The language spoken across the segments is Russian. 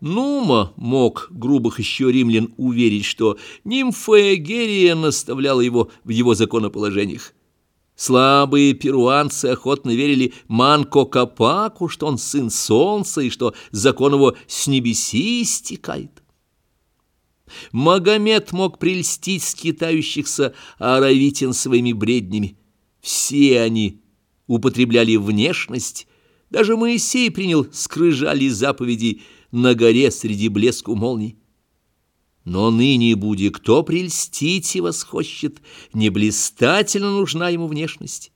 Нума мог грубых еще римлян уверить, что нимфа Герия наставляла его в его законоположениях. Слабые перуанцы охотно верили Манко Капаку, что он сын солнца и что закон его с небеси истекает. Магомед мог прельстить скитающихся аравитин своими бреднями. Все они употребляли внешность, даже Моисей принял скрыжали заповеди на горе среди блеску молний. Но ныне буди, кто прельстить его схочет, не блистательно нужна ему внешность.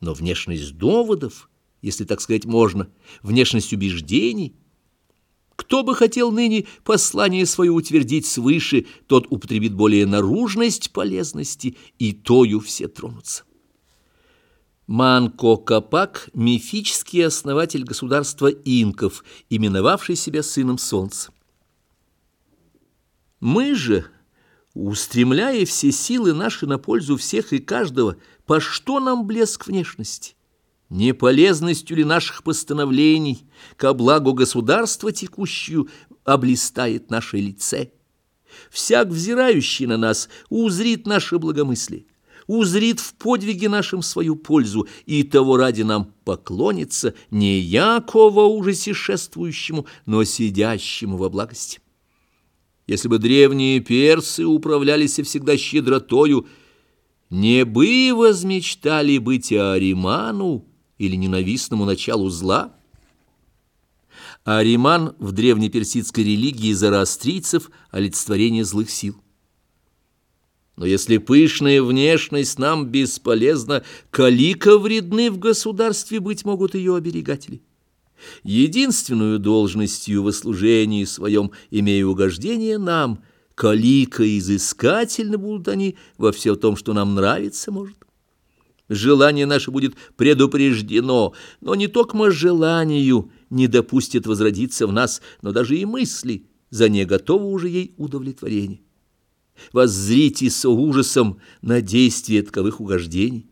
Но внешность доводов, если так сказать можно, внешность убеждений. Кто бы хотел ныне послание свое утвердить свыше, тот употребит более наружность полезности, и тою все тронутся. Манко Капак – мифический основатель государства инков, именовавший себя сыном солнца. Мы же, устремляя все силы наши на пользу всех и каждого, по что нам блеск внешности? Не полезностью ли наших постановлений ко благу государства текущую облистает наше лице? Всяк, взирающий на нас, узрит наше благомыслие узрит в подвиге нашем свою пользу, и того ради нам поклонится не Якова ужасе шествующему, но сидящему во благости. Если бы древние персы управлялись всегда щедротою, не бы возмечтали быть Ариману или ненавистному началу зла. Ариман в древнеперсидской религии зороастрийцев – олицетворение злых сил. Но если пышная внешность нам бесполезна, калика вредны в государстве быть могут ее оберегатели. Единственную должностью во служении своем, имея угождение нам, калика изыскательно будут они во всем том, что нам нравится, может. Желание наше будет предупреждено, но не только желанию не допустит возродиться в нас, но даже и мысли за не готово уже ей удовлетворение воззрите со ужасом на действие таковых угождений.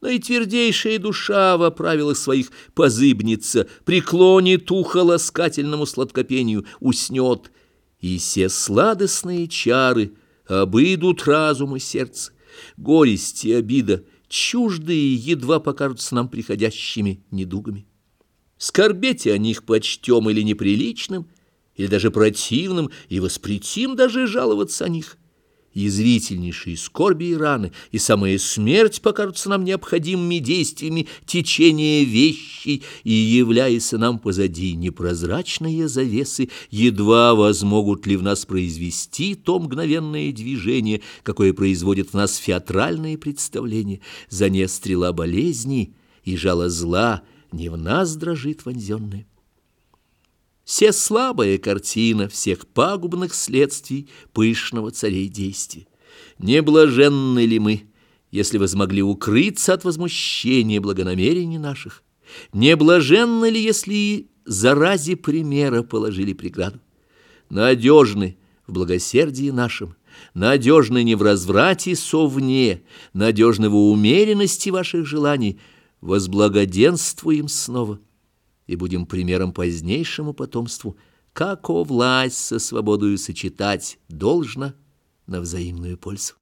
Но и твердейшая душа во правилах своих позыбнется, преклонит ухо ласкательному сладкопению, уснет, и все сладостные чары обыдут разум и сердце, горесть и обида, чуждые едва покажутся нам приходящими недугами. Скорбете о них почтем или неприличным, или даже противным, и воспретим даже жаловаться о них язвительнейшие скорби и раны, и самая смерть покажутся нам необходимыми действиями течения вещей, и, являясь нам позади непрозрачные завесы, едва возмогут ли в нас произвести то мгновенное движение, какое производит в нас феатральные представления, за не стрела болезни и жало зла не в нас дрожит вонзенное. Все слабая картина всех пагубных следствий пышного царей действия. Не блаженны ли мы, если возмогли укрыться от возмущения благонамерений наших? Не блаженны ли, если заразе примера положили преграду? Надежны в благосердии нашем, надежны не в разврате совне, надежны в умеренности ваших желаний, возблагоденствуем снова и будем примером позднейшему потомству, как о власть со свободою сочетать должно на взаимную пользу.